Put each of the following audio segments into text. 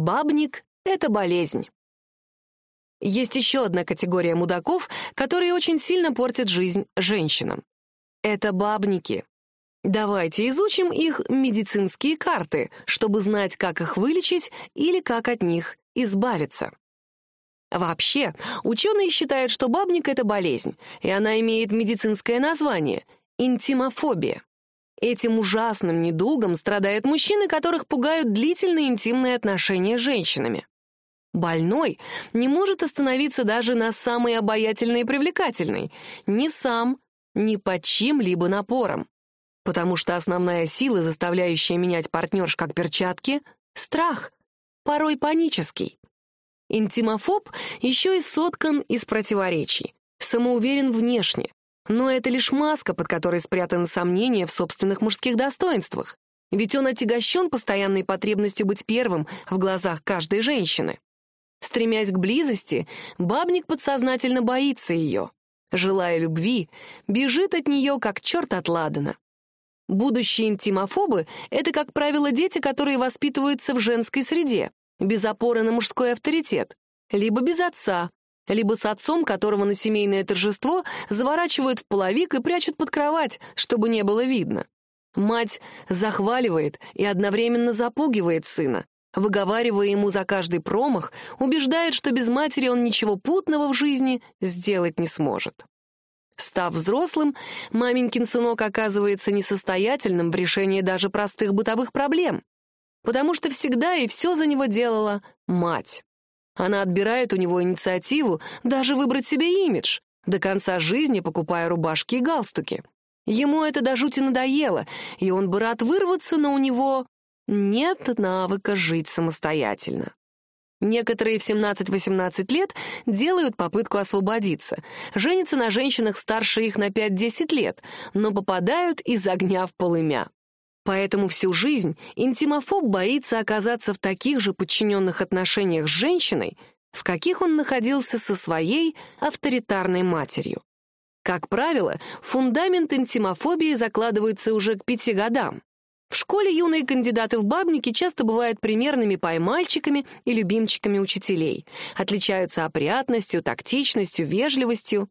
Бабник — это болезнь. Есть еще одна категория мудаков, которые очень сильно портят жизнь женщинам. Это бабники. Давайте изучим их медицинские карты, чтобы знать, как их вылечить или как от них избавиться. Вообще, ученые считают, что бабник — это болезнь, и она имеет медицинское название — интимофобия. Этим ужасным недугом страдают мужчины, которых пугают длительные интимные отношения с женщинами. Больной не может остановиться даже на самой обаятельной и привлекательной, ни сам, ни под чьим-либо напором. Потому что основная сила, заставляющая менять партнерш как перчатки — страх, порой панический. Интимофоб еще и соткан из противоречий, самоуверен внешне, но это лишь маска, под которой спрятаны сомнения в собственных мужских достоинствах. Ведь он отягощен постоянной потребностью быть первым в глазах каждой женщины. Стремясь к близости, бабник подсознательно боится ее. Желая любви, бежит от нее, как черт от ладана. Будущие интимофобы — это, как правило, дети, которые воспитываются в женской среде, без опоры на мужской авторитет, либо без отца, либо с отцом, которого на семейное торжество заворачивают в половик и прячут под кровать, чтобы не было видно. Мать захваливает и одновременно запугивает сына, выговаривая ему за каждый промах, убеждает, что без матери он ничего путного в жизни сделать не сможет. Став взрослым, маменькин сынок оказывается несостоятельным в решении даже простых бытовых проблем, потому что всегда и все за него делала мать. Она отбирает у него инициативу даже выбрать себе имидж, до конца жизни покупая рубашки и галстуки. Ему это до жути надоело, и он бы рад вырваться, но у него нет навыка жить самостоятельно. Некоторые в 17-18 лет делают попытку освободиться, женятся на женщинах старше их на 5-10 лет, но попадают из огня в полымя. Поэтому всю жизнь интимофоб боится оказаться в таких же подчиненных отношениях с женщиной, в каких он находился со своей авторитарной матерью. Как правило, фундамент интимофобии закладывается уже к пяти годам. В школе юные кандидаты в бабники часто бывают примерными поймальчиками и любимчиками учителей, отличаются опрятностью, тактичностью, вежливостью.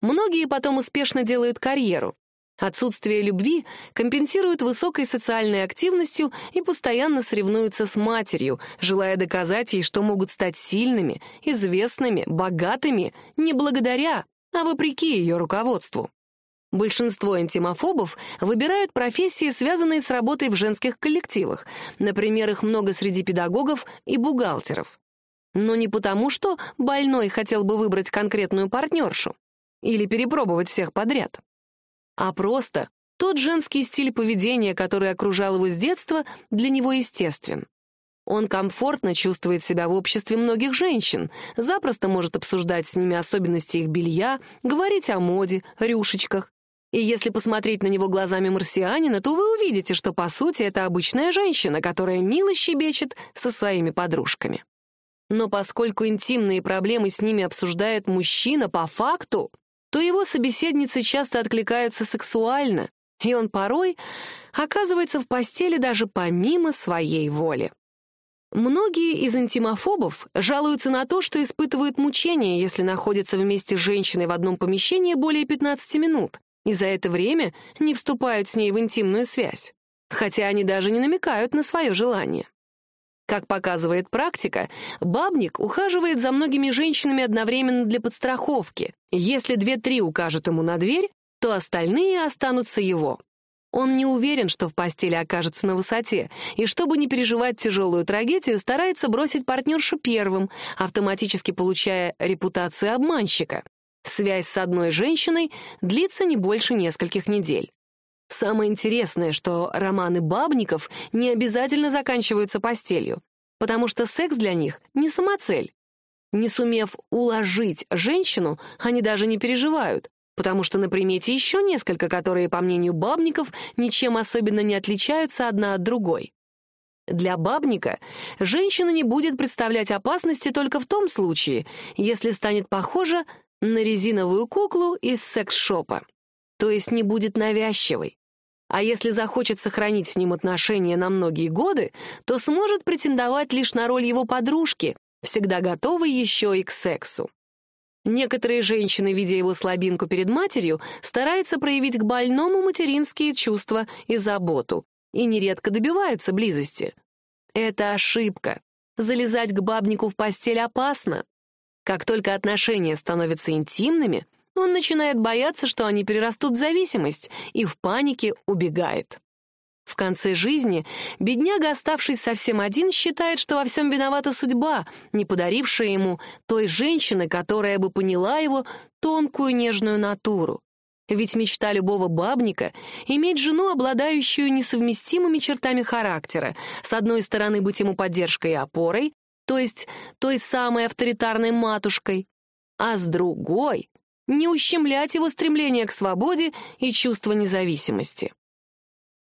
Многие потом успешно делают карьеру. Отсутствие любви компенсируют высокой социальной активностью и постоянно соревнуются с матерью, желая доказать ей, что могут стать сильными, известными, богатыми не благодаря, а вопреки ее руководству. Большинство антимофобов выбирают профессии, связанные с работой в женских коллективах. Например, их много среди педагогов и бухгалтеров. Но не потому, что больной хотел бы выбрать конкретную партнершу или перепробовать всех подряд, а просто тот женский стиль поведения, который окружал его с детства, для него естествен. Он комфортно чувствует себя в обществе многих женщин, запросто может обсуждать с ними особенности их белья, говорить о моде, рюшечках, и если посмотреть на него глазами марсианина, то вы увидите, что, по сути, это обычная женщина, которая мило щебечет со своими подружками. Но поскольку интимные проблемы с ними обсуждает мужчина по факту, то его собеседницы часто откликаются сексуально, и он порой оказывается в постели даже помимо своей воли. Многие из интимофобов жалуются на то, что испытывают мучения, если находятся вместе с женщиной в одном помещении более 15 минут, и за это время не вступают с ней в интимную связь, хотя они даже не намекают на свое желание. Как показывает практика, бабник ухаживает за многими женщинами одновременно для подстраховки. Если две-три укажут ему на дверь, то остальные останутся его. Он не уверен, что в постели окажется на высоте, и чтобы не переживать тяжелую трагедию, старается бросить партнершу первым, автоматически получая репутацию обманщика. Связь с одной женщиной длится не больше нескольких недель. Самое интересное, что романы бабников не обязательно заканчиваются постелью, потому что секс для них не самоцель. Не сумев уложить женщину, они даже не переживают, потому что на примете еще несколько, которые, по мнению бабников, ничем особенно не отличаются одна от другой. Для бабника женщина не будет представлять опасности только в том случае, если станет похожа на резиновую куклу из секс-шопа, то есть не будет навязчивой. А если захочет сохранить с ним отношения на многие годы, то сможет претендовать лишь на роль его подружки, всегда готовой еще и к сексу. Некоторые женщины, видя его слабинку перед матерью, стараются проявить к больному материнские чувства и заботу, и нередко добиваются близости. Это ошибка. Залезать к бабнику в постель опасно. Как только отношения становятся интимными, он начинает бояться, что они перерастут в зависимость, и в панике убегает. В конце жизни бедняга, оставшись совсем один, считает, что во всем виновата судьба, не подарившая ему той женщины, которая бы поняла его тонкую нежную натуру. Ведь мечта любого бабника — иметь жену, обладающую несовместимыми чертами характера, с одной стороны быть ему поддержкой и опорой, то есть той самой авторитарной матушкой, а с другой — не ущемлять его стремление к свободе и чувство независимости.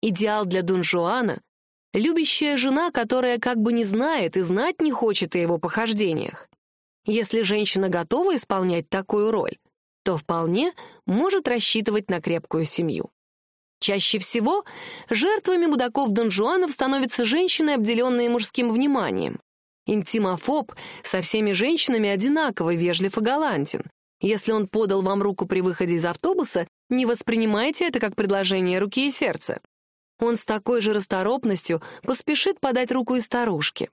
Идеал для Дон Жуана — любящая жена, которая как бы не знает и знать не хочет о его похождениях. Если женщина готова исполнять такую роль, то вполне может рассчитывать на крепкую семью. Чаще всего жертвами мудаков Дон Жуанов становятся женщины, обделенные мужским вниманием. Интимофоб со всеми женщинами одинаково вежлив и галантен. Если он подал вам руку при выходе из автобуса, не воспринимайте это как предложение руки и сердца он с такой же расторопностью поспешит подать руку и старушке.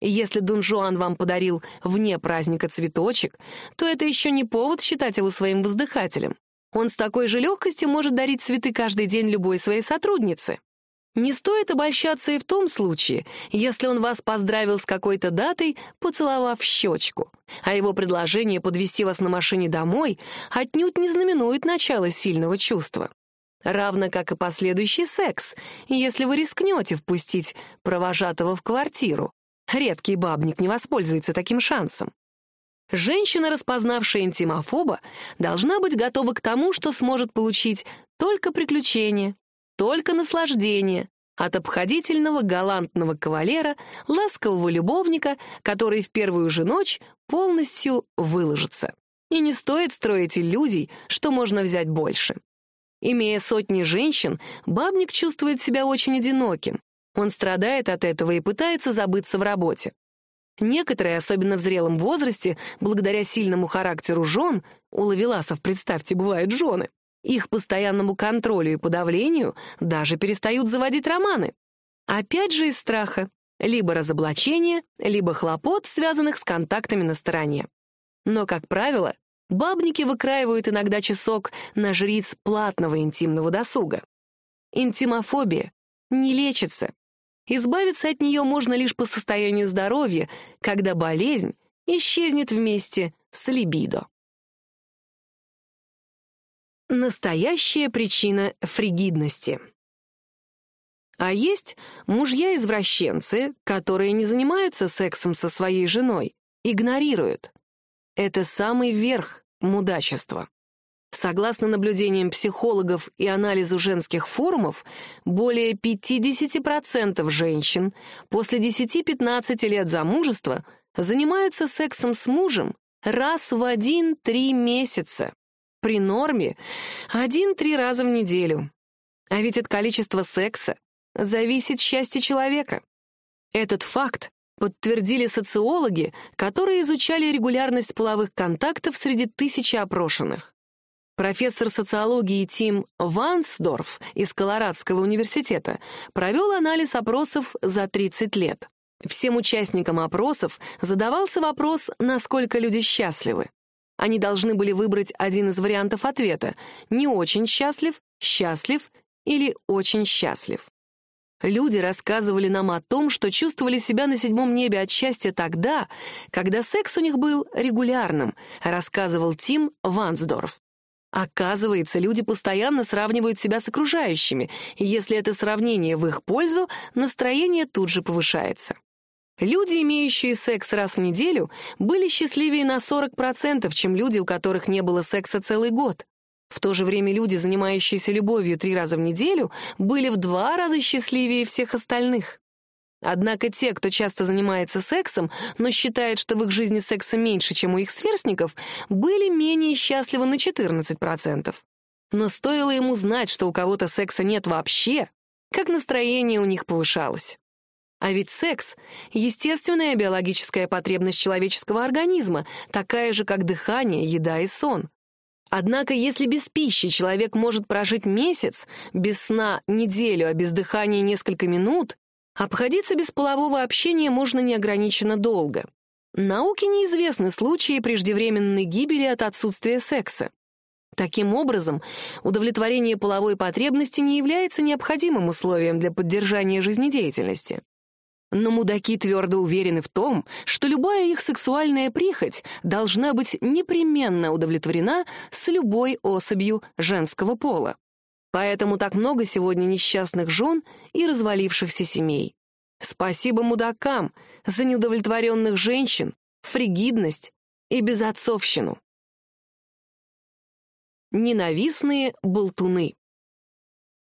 если Дун Жуан вам подарил вне праздника цветочек, то это еще не повод считать его своим воздыхателем. Он с такой же легкостью может дарить цветы каждый день любой своей сотруднице. Не стоит обольщаться и в том случае, если он вас поздравил с какой-то датой, поцеловав щечку, а его предложение подвести вас на машине домой отнюдь не знаменует начало сильного чувства равно как и последующий секс, если вы рискнете впустить провожатого в квартиру. Редкий бабник не воспользуется таким шансом. Женщина, распознавшая интимофоба, должна быть готова к тому, что сможет получить только приключения, только наслаждение от обходительного галантного кавалера, ласкового любовника, который в первую же ночь полностью выложится. И не стоит строить иллюзий, что можно взять больше. Имея сотни женщин, бабник чувствует себя очень одиноким. Он страдает от этого и пытается забыться в работе. Некоторые, особенно в зрелом возрасте, благодаря сильному характеру жен, у лавеласов, представьте, бывают жены, их постоянному контролю и подавлению даже перестают заводить романы. Опять же из страха. Либо разоблачения, либо хлопот, связанных с контактами на стороне. Но, как правило, Бабники выкраивают иногда часок на жриц платного интимного досуга. Интимофобия не лечится. Избавиться от нее можно лишь по состоянию здоровья, когда болезнь исчезнет вместе с либидо. Настоящая причина фригидности. А есть мужья-извращенцы, которые не занимаются сексом со своей женой, игнорируют. Это самый верх мудачества. Согласно наблюдениям психологов и анализу женских форумов, более 50% женщин после 10-15 лет замужества занимаются сексом с мужем раз в 1-3 месяца. При норме 1-3 раза в неделю. А ведь от количества секса зависит счастье человека. Этот факт подтвердили социологи, которые изучали регулярность половых контактов среди тысячи опрошенных. Профессор социологии Тим Вансдорф из Колорадского университета провел анализ опросов за 30 лет. Всем участникам опросов задавался вопрос, насколько люди счастливы. Они должны были выбрать один из вариантов ответа — не очень счастлив, счастлив или очень счастлив. Люди рассказывали нам о том, что чувствовали себя на седьмом небе от счастья тогда, когда секс у них был регулярным, рассказывал Тим Вансдорф. Оказывается, люди постоянно сравнивают себя с окружающими, и если это сравнение в их пользу, настроение тут же повышается. Люди, имеющие секс раз в неделю, были счастливее на 40%, чем люди, у которых не было секса целый год. В то же время люди, занимающиеся любовью три раза в неделю, были в два раза счастливее всех остальных. Однако те, кто часто занимается сексом, но считает, что в их жизни секса меньше, чем у их сверстников, были менее счастливы на 14%. Но стоило ему знать, что у кого-то секса нет вообще, как настроение у них повышалось. А ведь секс — естественная биологическая потребность человеческого организма, такая же, как дыхание, еда и сон. Однако, если без пищи человек может прожить месяц, без сна — неделю, а без дыхания — несколько минут, обходиться без полового общения можно неограниченно долго. Науке неизвестны случаи преждевременной гибели от отсутствия секса. Таким образом, удовлетворение половой потребности не является необходимым условием для поддержания жизнедеятельности. Но мудаки твердо уверены в том, что любая их сексуальная прихоть должна быть непременно удовлетворена с любой особью женского пола. Поэтому так много сегодня несчастных жен и развалившихся семей. Спасибо мудакам за неудовлетворенных женщин, фригидность и безотцовщину. Ненавистные болтуны.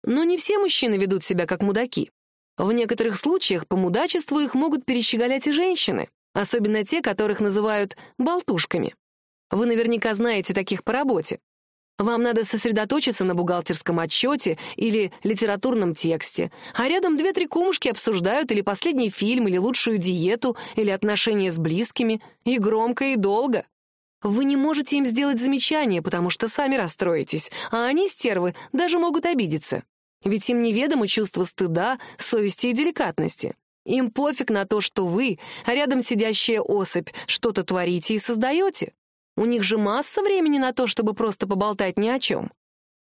Но не все мужчины ведут себя как мудаки. В некоторых случаях по мудачеству их могут перещеголять и женщины, особенно те, которых называют болтушками. Вы наверняка знаете таких по работе. Вам надо сосредоточиться на бухгалтерском отчете или литературном тексте, а рядом две-три кумушки обсуждают или последний фильм, или лучшую диету, или отношения с близкими, и громко, и долго. Вы не можете им сделать замечание, потому что сами расстроитесь, а они, стервы, даже могут обидеться. Ведь им неведомо чувство стыда, совести и деликатности. Им пофиг на то, что вы, а рядом сидящая особь, что-то творите и создаете. У них же масса времени на то, чтобы просто поболтать ни о чем.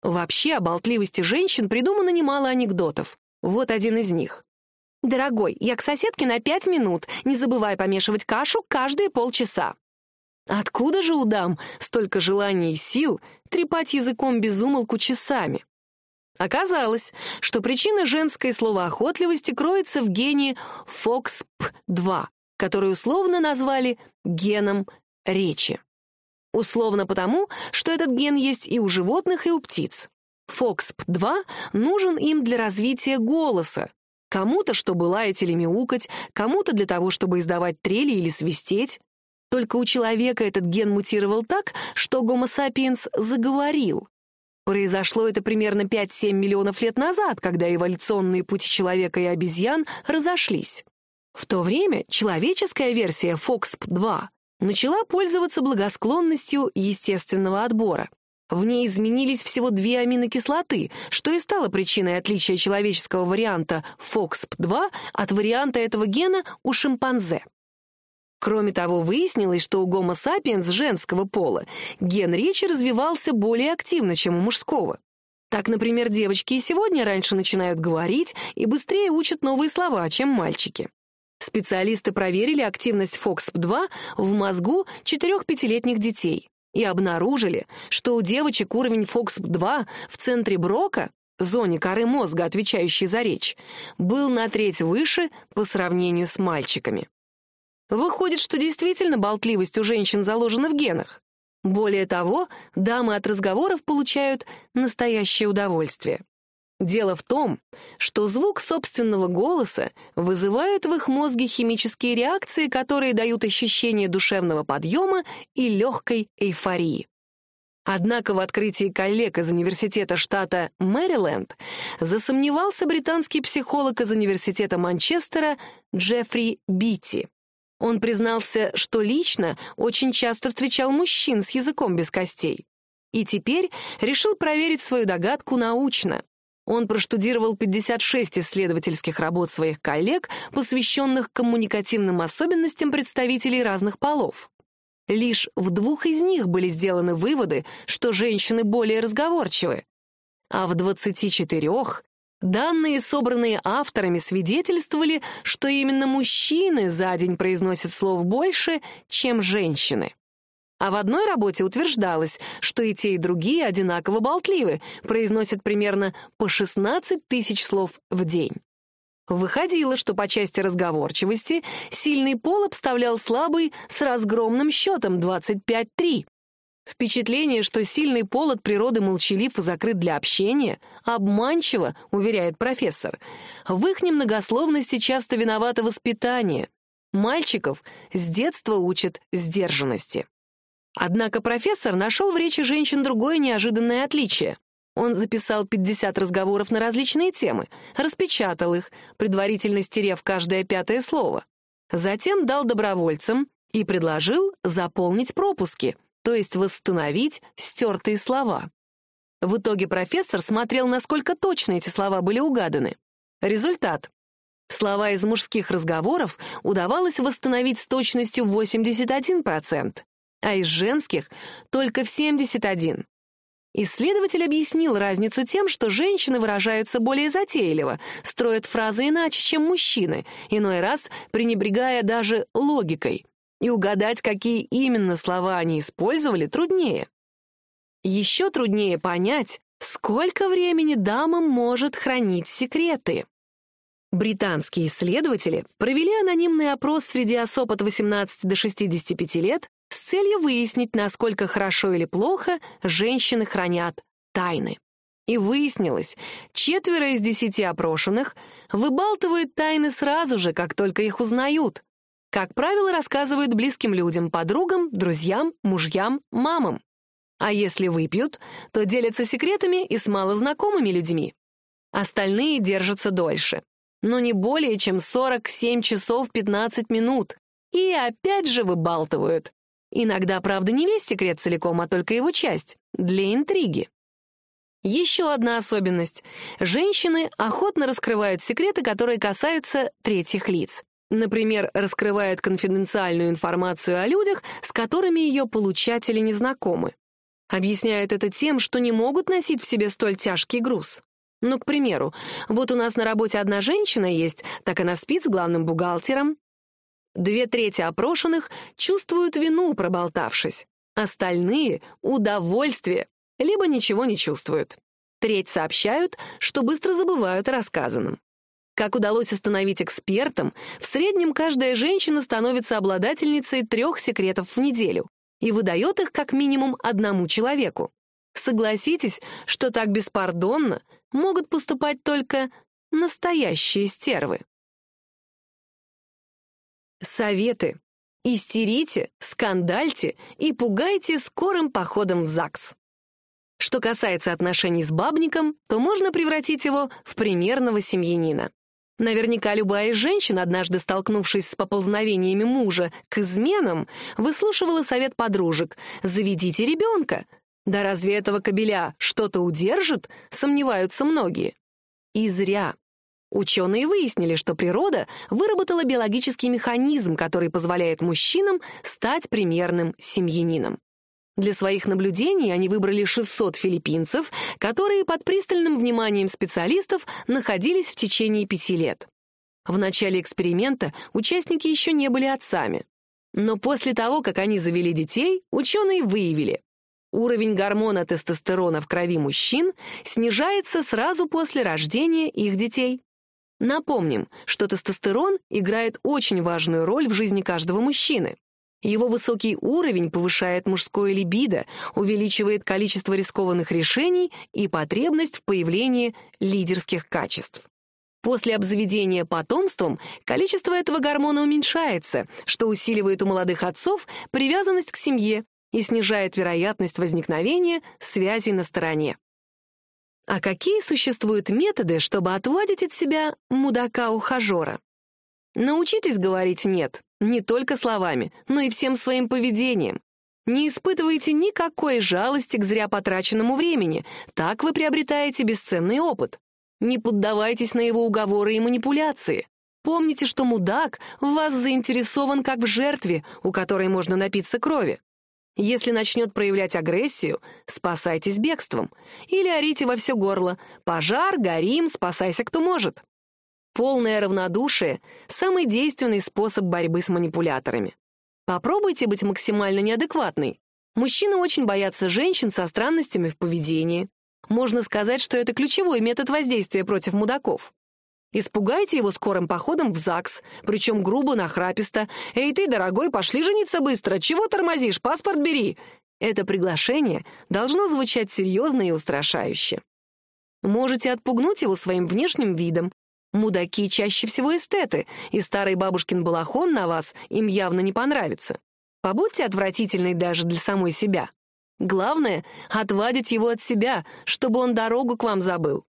Вообще, о болтливости женщин придумано немало анекдотов. Вот один из них. «Дорогой, я к соседке на пять минут. Не забывай помешивать кашу каждые полчаса». Откуда же у дам столько желаний и сил трепать языком безумолку часами? Оказалось, что причина женской словоохотливости кроется в гене FOXP2, который условно назвали геном речи. Условно потому, что этот ген есть и у животных, и у птиц. FOXP2 нужен им для развития голоса. Кому-то, чтобы лаять или мяукать, кому-то для того, чтобы издавать трели или свистеть. Только у человека этот ген мутировал так, что Homo sapiens заговорил. Произошло это примерно 5-7 миллионов лет назад, когда эволюционные пути человека и обезьян разошлись. В то время человеческая версия FOXP2 начала пользоваться благосклонностью естественного отбора. В ней изменились всего две аминокислоты, что и стало причиной отличия человеческого варианта FOXP2 от варианта этого гена у шимпанзе. Кроме того, выяснилось, что у Homo sapiens женского пола ген речи развивался более активно, чем у мужского. Так, например, девочки и сегодня раньше начинают говорить и быстрее учат новые слова, чем мальчики. Специалисты проверили активность FOXP2 в мозгу 4-5-летних детей и обнаружили, что у девочек уровень FOXP2 в центре Брока, зоне коры мозга, отвечающей за речь, был на треть выше по сравнению с мальчиками. Выходит, что действительно болтливость у женщин заложена в генах. Более того, дамы от разговоров получают настоящее удовольствие. Дело в том, что звук собственного голоса вызывает в их мозге химические реакции, которые дают ощущение душевного подъема и легкой эйфории. Однако в открытии коллег из университета штата Мэриленд засомневался британский психолог из университета Манчестера Джеффри Битти. Он признался, что лично очень часто встречал мужчин с языком без костей. И теперь решил проверить свою догадку научно. Он проштудировал 56 исследовательских работ своих коллег, посвященных коммуникативным особенностям представителей разных полов. Лишь в двух из них были сделаны выводы, что женщины более разговорчивы, а в 24 Данные, собранные авторами, свидетельствовали, что именно мужчины за день произносят слов больше, чем женщины. А в одной работе утверждалось, что и те, и другие одинаково болтливы, произносят примерно по 16 тысяч слов в день. Выходило, что по части разговорчивости сильный пол обставлял слабый с разгромным счетом 25-3. Впечатление, что сильный пол от природы молчалив и закрыт для общения, обманчиво, уверяет профессор. В их немногословности часто виновато воспитание. Мальчиков с детства учат сдержанности. Однако профессор нашел в речи женщин другое неожиданное отличие. Он записал 50 разговоров на различные темы, распечатал их, предварительно стерев каждое пятое слово. Затем дал добровольцам и предложил заполнить пропуски, то есть восстановить стертые слова. В итоге профессор смотрел, насколько точно эти слова были угаданы. Результат. Слова из мужских разговоров удавалось восстановить с точностью в 81%, а из женских — только в 71%. Исследователь объяснил разницу тем, что женщины выражаются более затейливо, строят фразы иначе, чем мужчины, иной раз пренебрегая даже логикой. И угадать, какие именно слова они использовали, труднее. Еще труднее понять, сколько времени дама может хранить секреты. Британские исследователи провели анонимный опрос среди особ от 18 до 65 лет с целью выяснить, насколько хорошо или плохо женщины хранят тайны. И выяснилось, четверо из десяти опрошенных выбалтывают тайны сразу же, как только их узнают. Как правило, рассказывают близким людям, подругам, друзьям, мужьям, мамам. А если выпьют, то делятся секретами и с малознакомыми людьми. Остальные держатся дольше, но не более чем 47 часов 15 минут, и опять же выбалтывают. Иногда, правда, не весь секрет целиком, а только его часть, для интриги. Еще одна особенность. Женщины охотно раскрывают секреты, которые касаются третьих лиц. Например, раскрывают конфиденциальную информацию о людях, с которыми ее получатели не знакомы. Объясняют это тем, что не могут носить в себе столь тяжкий груз. Ну, к примеру, вот у нас на работе одна женщина есть, так она спит с главным бухгалтером, Две трети опрошенных чувствуют вину, проболтавшись. Остальные — удовольствие, либо ничего не чувствуют. Треть сообщают, что быстро забывают о рассказанном. Как удалось установить экспертам, в среднем каждая женщина становится обладательницей трех секретов в неделю и выдает их как минимум одному человеку. Согласитесь, что так беспардонно могут поступать только настоящие стервы. Советы. Истерите, скандальте и пугайте скорым походом в ЗАГС. Что касается отношений с бабником, то можно превратить его в примерного семьянина. Наверняка любая женщина, однажды столкнувшись с поползновениями мужа к изменам, выслушивала совет подружек «заведите ребенка». Да разве этого кобеля что-то удержит, сомневаются многие. И зря. Ученые выяснили, что природа выработала биологический механизм, который позволяет мужчинам стать примерным семьянином. Для своих наблюдений они выбрали 600 филиппинцев, которые под пристальным вниманием специалистов находились в течение пяти лет. В начале эксперимента участники еще не были отцами. Но после того, как они завели детей, ученые выявили, уровень гормона тестостерона в крови мужчин снижается сразу после рождения их детей. Напомним, что тестостерон играет очень важную роль в жизни каждого мужчины. Его высокий уровень повышает мужское либидо, увеличивает количество рискованных решений и потребность в появлении лидерских качеств. После обзаведения потомством количество этого гормона уменьшается, что усиливает у молодых отцов привязанность к семье и снижает вероятность возникновения связей на стороне. А какие существуют методы, чтобы отводить от себя мудака-ухажера? Научитесь говорить «нет» не только словами, но и всем своим поведением. Не испытывайте никакой жалости к зря потраченному времени, так вы приобретаете бесценный опыт. Не поддавайтесь на его уговоры и манипуляции. Помните, что мудак в вас заинтересован как в жертве, у которой можно напиться крови. Если начнет проявлять агрессию, спасайтесь бегством. Или орите во все горло «Пожар, горим, спасайся, кто может». Полное равнодушие — самый действенный способ борьбы с манипуляторами. Попробуйте быть максимально неадекватной. Мужчины очень боятся женщин со странностями в поведении. Можно сказать, что это ключевой метод воздействия против мудаков. Испугайте его скорым походом в ЗАГС, причем грубо, нахраписто. «Эй ты, дорогой, пошли жениться быстро! Чего тормозишь? Паспорт бери!» Это приглашение должно звучать серьезно и устрашающе. Можете отпугнуть его своим внешним видом. Мудаки чаще всего эстеты, и старый бабушкин балахон на вас им явно не понравится. Побудьте отвратительной даже для самой себя. Главное — отвадить его от себя, чтобы он дорогу к вам забыл.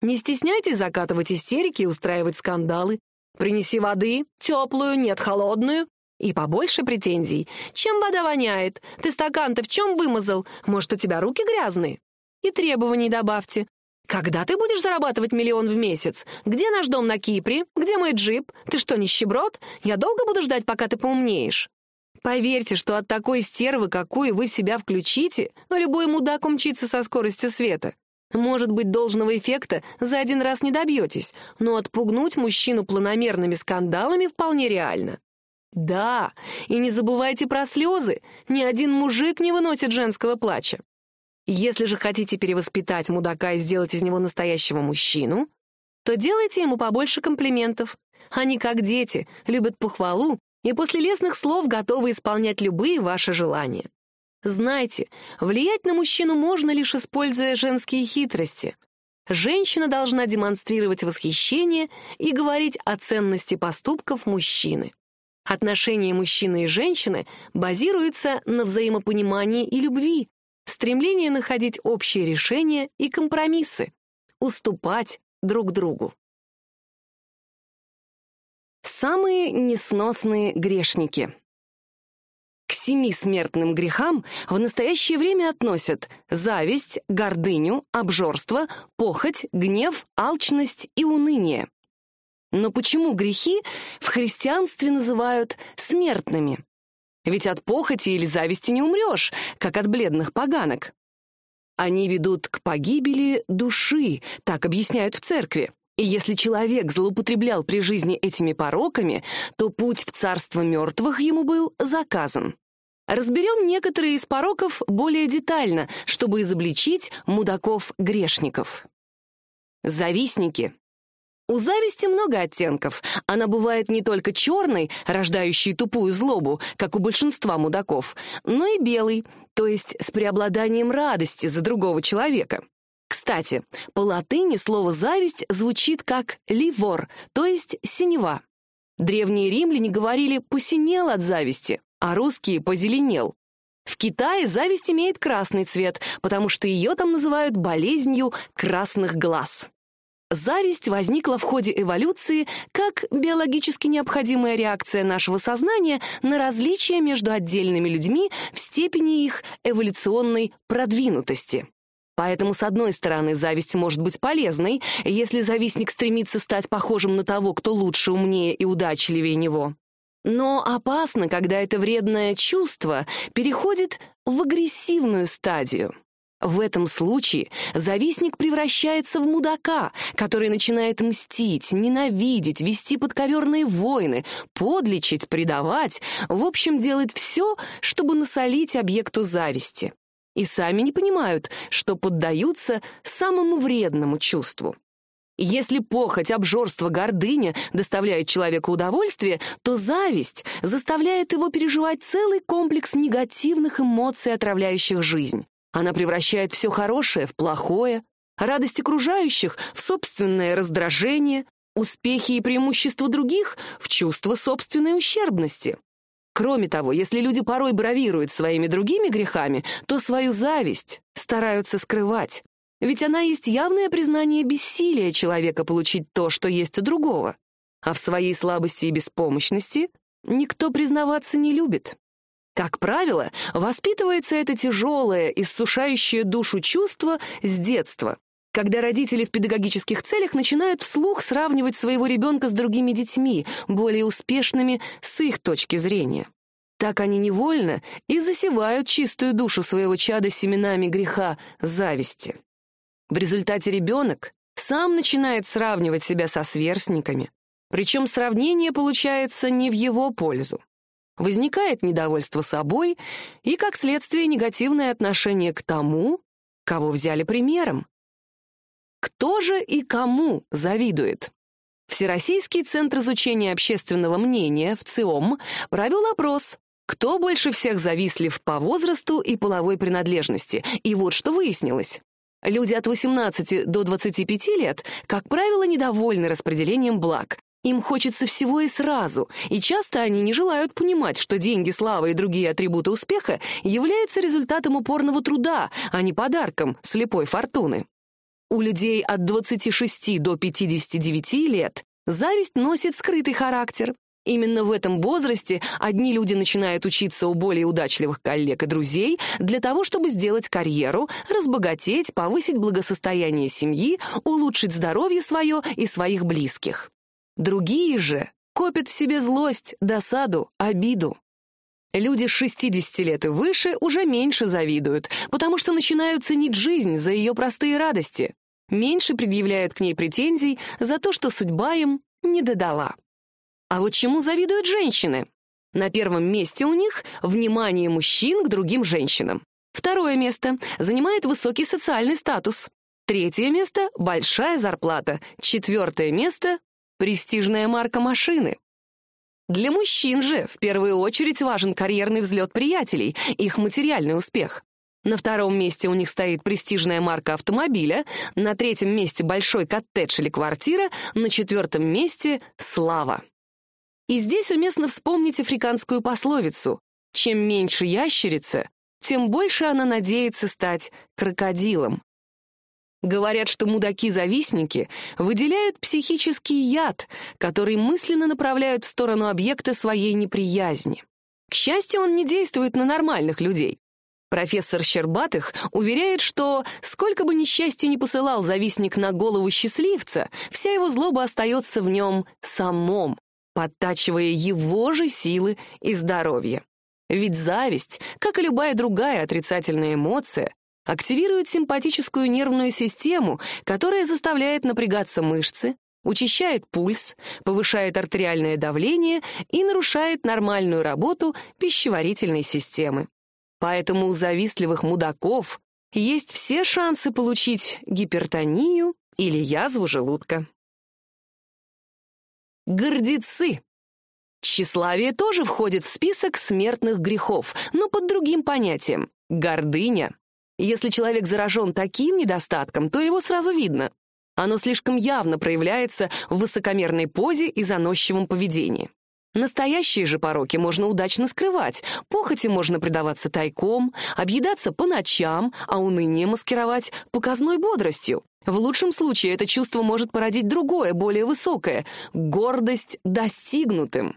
Не стесняйтесь закатывать истерики и устраивать скандалы. Принеси воды, теплую, нет, холодную. И побольше претензий. Чем вода воняет? Ты стакан-то в чем вымазал? Может, у тебя руки грязные? И требований добавьте. Когда ты будешь зарабатывать миллион в месяц? Где наш дом на Кипре? Где мой джип? Ты что, нищеброд? Я долго буду ждать, пока ты поумнеешь? Поверьте, что от такой стервы, какую вы в себя включите, любой мудак умчится со скоростью света. Может быть, должного эффекта за один раз не добьетесь, но отпугнуть мужчину планомерными скандалами вполне реально. Да, и не забывайте про слезы. Ни один мужик не выносит женского плача. Если же хотите перевоспитать мудака и сделать из него настоящего мужчину, то делайте ему побольше комплиментов. Они, как дети, любят похвалу и после лестных слов готовы исполнять любые ваши желания. Знайте, влиять на мужчину можно лишь используя женские хитрости. Женщина должна демонстрировать восхищение и говорить о ценности поступков мужчины. Отношения мужчины и женщины базируются на взаимопонимании и любви, стремлении находить общие решения и компромиссы, уступать друг другу. Самые несносные грешники. К семи смертным грехам в настоящее время относят зависть, гордыню, обжорство, похоть, гнев, алчность и уныние. Но почему грехи в христианстве называют смертными? Ведь от похоти или зависти не умрешь, как от бледных поганок. Они ведут к погибели души, так объясняют в церкви. И если человек злоупотреблял при жизни этими пороками, то путь в царство мертвых ему был заказан. Разберем некоторые из пороков более детально, чтобы изобличить мудаков-грешников. Завистники. У зависти много оттенков. Она бывает не только черной, рождающей тупую злобу, как у большинства мудаков, но и белой, то есть с преобладанием радости за другого человека. Кстати, по латыни слово «зависть» звучит как «ливор», то есть «синева». Древние римляне говорили «посинел от зависти», а русские «позеленел». В Китае зависть имеет красный цвет, потому что ее там называют болезнью красных глаз. Зависть возникла в ходе эволюции как биологически необходимая реакция нашего сознания на различия между отдельными людьми в степени их эволюционной продвинутости. Поэтому, с одной стороны, зависть может быть полезной, если завистник стремится стать похожим на того, кто лучше, умнее и удачливее него. Но опасно, когда это вредное чувство переходит в агрессивную стадию. В этом случае завистник превращается в мудака, который начинает мстить, ненавидеть, вести подковерные войны, подлечить, предавать, в общем, делать все, чтобы насолить объекту зависти и сами не понимают, что поддаются самому вредному чувству. Если похоть, обжорство, гордыня доставляют человеку удовольствие, то зависть заставляет его переживать целый комплекс негативных эмоций, отравляющих жизнь. Она превращает все хорошее в плохое, радость окружающих в собственное раздражение, успехи и преимущества других в чувство собственной ущербности. Кроме того, если люди порой бравируют своими другими грехами, то свою зависть стараются скрывать. Ведь она есть явное признание бессилия человека получить то, что есть у другого. А в своей слабости и беспомощности никто признаваться не любит. Как правило, воспитывается это тяжелое, иссушающее душу чувство с детства, когда родители в педагогических целях начинают вслух сравнивать своего ребенка с другими детьми, более успешными с их точки зрения. Так они невольно и засевают чистую душу своего чада семенами греха, зависти. В результате ребенок сам начинает сравнивать себя со сверстниками, причем сравнение получается не в его пользу. Возникает недовольство собой и, как следствие, негативное отношение к тому, кого взяли примером. Кто же и кому завидует? Всероссийский центр изучения общественного мнения в ЦИОМ провел опрос, кто больше всех завистлив по возрасту и половой принадлежности. И вот что выяснилось. Люди от 18 до 25 лет, как правило, недовольны распределением благ. Им хочется всего и сразу, и часто они не желают понимать, что деньги, слава и другие атрибуты успеха являются результатом упорного труда, а не подарком слепой фортуны. У людей от 26 до 59 лет зависть носит скрытый характер. Именно в этом возрасте одни люди начинают учиться у более удачливых коллег и друзей для того, чтобы сделать карьеру, разбогатеть, повысить благосостояние семьи, улучшить здоровье свое и своих близких. Другие же копят в себе злость, досаду, обиду. Люди с 60 лет и выше уже меньше завидуют, потому что начинают ценить жизнь за ее простые радости, меньше предъявляют к ней претензий за то, что судьба им не додала. А вот чему завидуют женщины? На первом месте у них внимание мужчин к другим женщинам. Второе место занимает высокий социальный статус. Третье место — большая зарплата. Четвертое место — престижная марка машины. Для мужчин же в первую очередь важен карьерный взлет приятелей, их материальный успех. На втором месте у них стоит престижная марка автомобиля, на третьем месте большой коттедж или квартира, на четвертом месте — слава. И здесь уместно вспомнить африканскую пословицу «Чем меньше ящерица, тем больше она надеется стать крокодилом». Говорят, что мудаки-завистники выделяют психический яд, который мысленно направляют в сторону объекта своей неприязни. К счастью, он не действует на нормальных людей. Профессор Щербатых уверяет, что сколько бы несчастья не посылал завистник на голову счастливца, вся его злоба остается в нем самом, подтачивая его же силы и здоровье. Ведь зависть, как и любая другая отрицательная эмоция, активирует симпатическую нервную систему, которая заставляет напрягаться мышцы, учащает пульс, повышает артериальное давление и нарушает нормальную работу пищеварительной системы. Поэтому у завистливых мудаков есть все шансы получить гипертонию или язву желудка. Гордецы. Тщеславие тоже входит в список смертных грехов, но под другим понятием — гордыня. Если человек заражен таким недостатком, то его сразу видно. Оно слишком явно проявляется в высокомерной позе и заносчивом поведении. Настоящие же пороки можно удачно скрывать, похоти можно предаваться тайком, объедаться по ночам, а уныние маскировать показной бодростью. В лучшем случае это чувство может породить другое, более высокое — гордость достигнутым.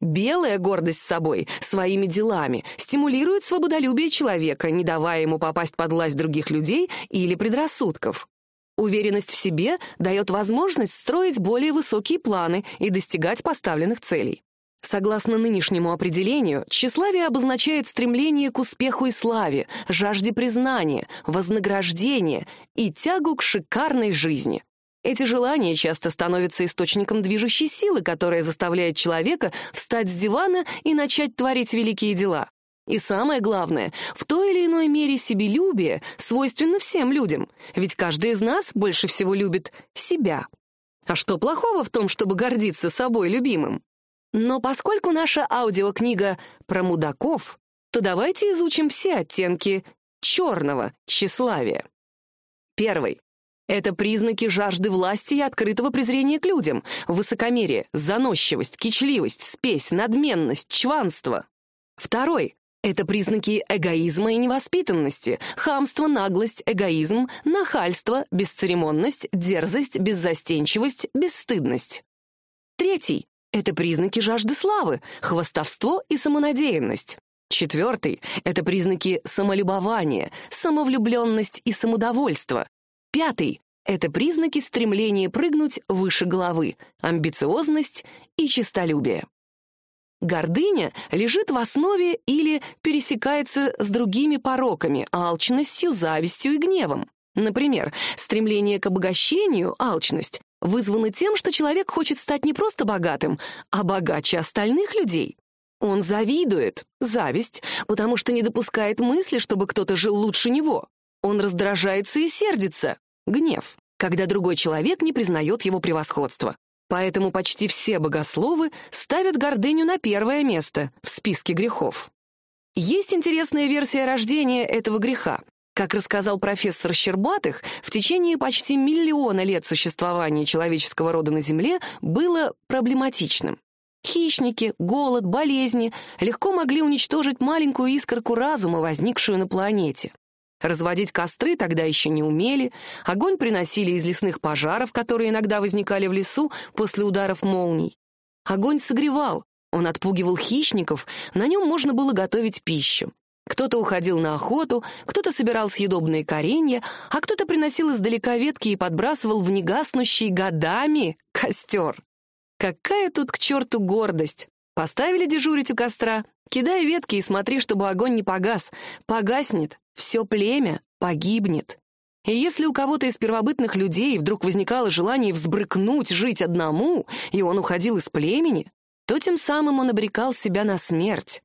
Белая гордость собой, своими делами, стимулирует свободолюбие человека, не давая ему попасть под власть других людей или предрассудков. Уверенность в себе дает возможность строить более высокие планы и достигать поставленных целей. Согласно нынешнему определению, тщеславие обозначает стремление к успеху и славе, жажде признания, вознаграждения и тягу к шикарной жизни. Эти желания часто становятся источником движущей силы, которая заставляет человека встать с дивана и начать творить великие дела. И самое главное, в той или иной мере себелюбие свойственно всем людям, ведь каждый из нас больше всего любит себя. А что плохого в том, чтобы гордиться собой любимым? Но поскольку наша аудиокнига про мудаков, то давайте изучим все оттенки черного тщеславия. Первый. Это признаки жажды власти и открытого презрения к людям, высокомерие, заносчивость, кичливость, спесь, надменность, чванство. Второй. Это признаки эгоизма и невоспитанности, хамство, наглость, эгоизм, нахальство, бесцеремонность, дерзость, беззастенчивость, бесстыдность. Третий это признаки жажды славы, хвастовство и самонадеянность. Четвертый — это признаки самолюбования, самовлюбленность и самодовольство. Пятый — это признаки стремления прыгнуть выше головы, амбициозность и честолюбие. Гордыня лежит в основе или пересекается с другими пороками, алчностью, завистью и гневом. Например, стремление к обогащению, алчность, вызваны тем, что человек хочет стать не просто богатым, а богаче остальных людей. Он завидует, зависть, потому что не допускает мысли, чтобы кто-то жил лучше него. Он раздражается и сердится, гнев, когда другой человек не признает его превосходство. Поэтому почти все богословы ставят гордыню на первое место в списке грехов. Есть интересная версия рождения этого греха. Как рассказал профессор Щербатых, в течение почти миллиона лет существования человеческого рода на Земле было проблематичным. Хищники, голод, болезни легко могли уничтожить маленькую искорку разума, возникшую на планете. Разводить костры тогда еще не умели, огонь приносили из лесных пожаров, которые иногда возникали в лесу после ударов молний. Огонь согревал, он отпугивал хищников, на нем можно было готовить пищу. Кто-то уходил на охоту, кто-то собирал съедобные коренья, а кто-то приносил издалека ветки и подбрасывал в негаснущий годами костер. Какая тут к черту гордость! Поставили дежурить у костра, кидай ветки и смотри, чтобы огонь не погас. Погаснет, все племя погибнет. И если у кого-то из первобытных людей вдруг возникало желание взбрыкнуть, жить одному, и он уходил из племени, то тем самым он обрекал себя на смерть.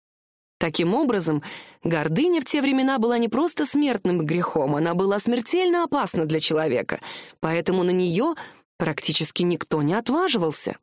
Таким образом, гордыня в те времена была не просто смертным грехом, она была смертельно опасна для человека, поэтому на нее практически никто не отваживался.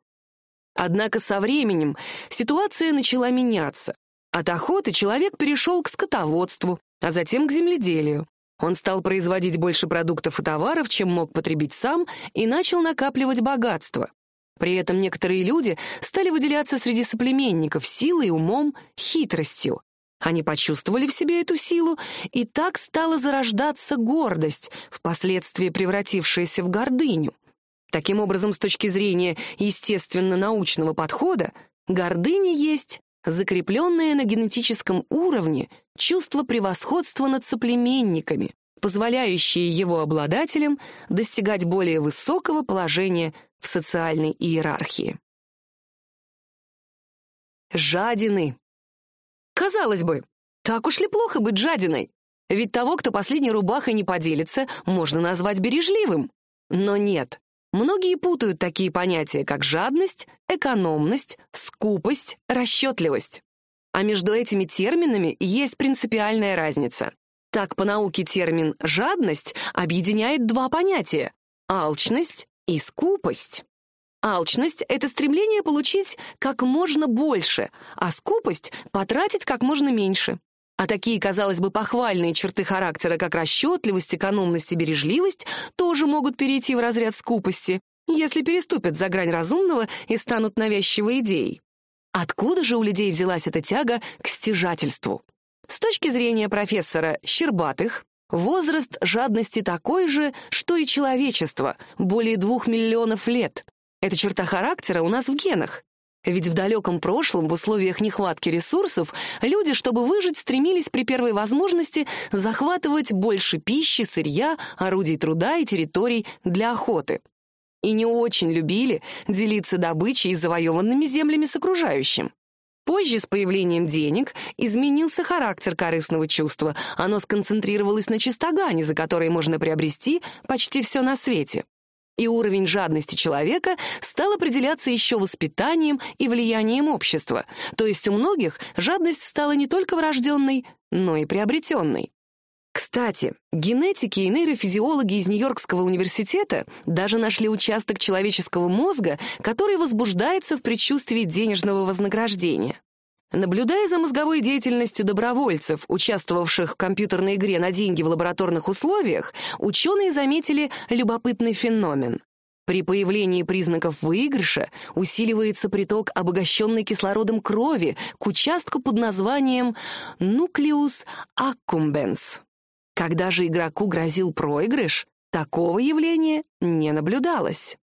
Однако со временем ситуация начала меняться. От охоты человек перешел к скотоводству, а затем к земледелию. Он стал производить больше продуктов и товаров, чем мог потребить сам, и начал накапливать богатство. При этом некоторые люди стали выделяться среди соплеменников силой, умом, хитростью. Они почувствовали в себе эту силу, и так стала зарождаться гордость, впоследствии превратившаяся в гордыню. Таким образом, с точки зрения естественно-научного подхода, гордыня есть закрепленное на генетическом уровне чувство превосходства над соплеменниками, позволяющее его обладателям достигать более высокого положения в социальной иерархии. Жадины. Казалось бы, так уж ли плохо быть жадиной? Ведь того, кто последней рубахой не поделится, можно назвать бережливым. Но нет, Многие путают такие понятия, как жадность, экономность, скупость, расчетливость. А между этими терминами есть принципиальная разница. Так, по науке термин «жадность» объединяет два понятия — алчность и скупость. Алчность — это стремление получить как можно больше, а скупость — потратить как можно меньше. А такие, казалось бы, похвальные черты характера, как расчетливость, экономность и бережливость, тоже могут перейти в разряд скупости, если переступят за грань разумного и станут навязчивой идеей. Откуда же у людей взялась эта тяга к стяжательству? С точки зрения профессора Щербатых, возраст жадности такой же, что и человечество, более двух миллионов лет. Эта черта характера у нас в генах. Ведь в далеком прошлом, в условиях нехватки ресурсов, люди, чтобы выжить, стремились при первой возможности захватывать больше пищи, сырья, орудий труда и территорий для охоты. И не очень любили делиться добычей и завоеванными землями с окружающим. Позже, с появлением денег, изменился характер корыстного чувства. Оно сконцентрировалось на чистогане, за которой можно приобрести почти все на свете и уровень жадности человека стал определяться еще воспитанием и влиянием общества, то есть у многих жадность стала не только врожденной, но и приобретенной. Кстати, генетики и нейрофизиологи из Нью-Йоркского университета даже нашли участок человеческого мозга, который возбуждается в предчувствии денежного вознаграждения. Наблюдая за мозговой деятельностью добровольцев, участвовавших в компьютерной игре на деньги в лабораторных условиях, ученые заметили любопытный феномен. При появлении признаков выигрыша усиливается приток обогащенной кислородом крови к участку под названием нуклеус аккумбенс. Когда же игроку грозил проигрыш, такого явления не наблюдалось.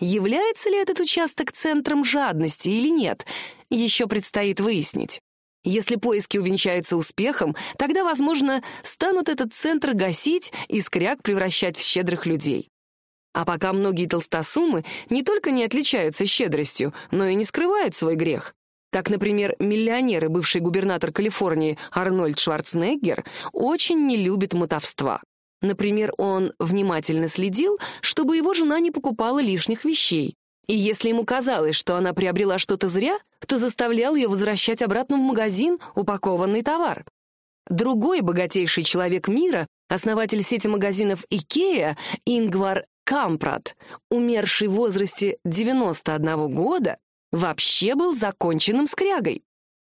Является ли этот участок центром жадности или нет, еще предстоит выяснить. Если поиски увенчаются успехом, тогда, возможно, станут этот центр гасить и скряк превращать в щедрых людей. А пока многие толстосумы не только не отличаются щедростью, но и не скрывают свой грех. Так, например, миллионер и бывший губернатор Калифорнии Арнольд Шварценеггер очень не любит мотовства. Например, он внимательно следил, чтобы его жена не покупала лишних вещей. И если ему казалось, что она приобрела что-то зря, то заставлял ее возвращать обратно в магазин упакованный товар. Другой богатейший человек мира, основатель сети магазинов Икея, Ингвар Кампрат, умерший в возрасте 91 года, вообще был законченным скрягой.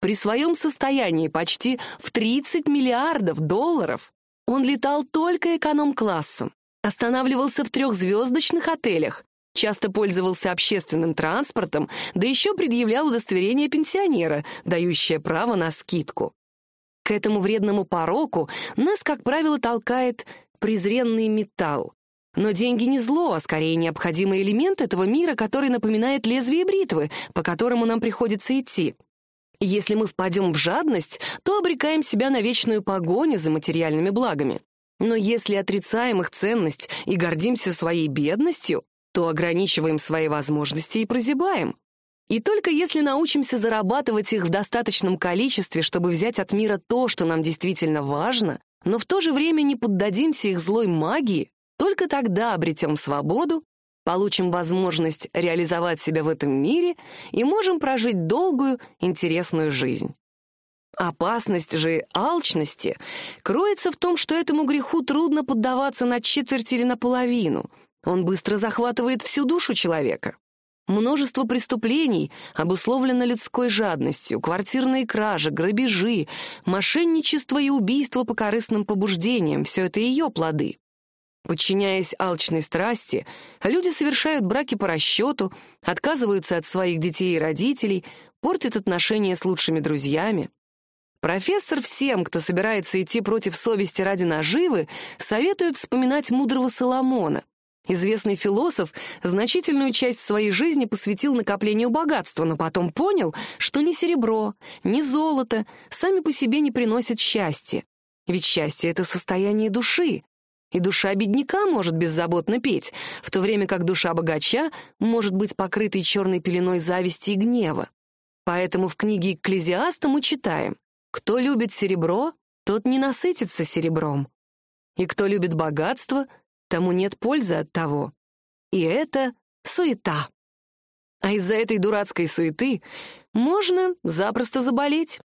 При своем состоянии почти в 30 миллиардов долларов Он летал только эконом-классом, останавливался в трехзвездочных отелях, часто пользовался общественным транспортом, да еще предъявлял удостоверение пенсионера, дающее право на скидку. К этому вредному пороку нас, как правило, толкает презренный металл. Но деньги не зло, а скорее необходимый элемент этого мира, который напоминает лезвие бритвы, по которому нам приходится идти. Если мы впадем в жадность, то обрекаем себя на вечную погоню за материальными благами. Но если отрицаем их ценность и гордимся своей бедностью, то ограничиваем свои возможности и прозябаем. И только если научимся зарабатывать их в достаточном количестве, чтобы взять от мира то, что нам действительно важно, но в то же время не поддадимся их злой магии, только тогда обретем свободу, получим возможность реализовать себя в этом мире и можем прожить долгую, интересную жизнь. Опасность же алчности кроется в том, что этому греху трудно поддаваться на четверть или наполовину. Он быстро захватывает всю душу человека. Множество преступлений обусловлено людской жадностью, квартирные кражи, грабежи, мошенничество и убийство по корыстным побуждениям — все это ее плоды. Подчиняясь алчной страсти, люди совершают браки по расчету, отказываются от своих детей и родителей, портят отношения с лучшими друзьями. Профессор всем, кто собирается идти против совести ради наживы, советует вспоминать мудрого Соломона. Известный философ значительную часть своей жизни посвятил накоплению богатства, но потом понял, что ни серебро, ни золото сами по себе не приносят счастья. Ведь счастье — это состояние души, и душа бедняка может беззаботно петь, в то время как душа богача может быть покрытой черной пеленой зависти и гнева. Поэтому в книге Экклезиаста мы читаем «Кто любит серебро, тот не насытится серебром, и кто любит богатство, тому нет пользы от того». И это суета. А из-за этой дурацкой суеты можно запросто заболеть.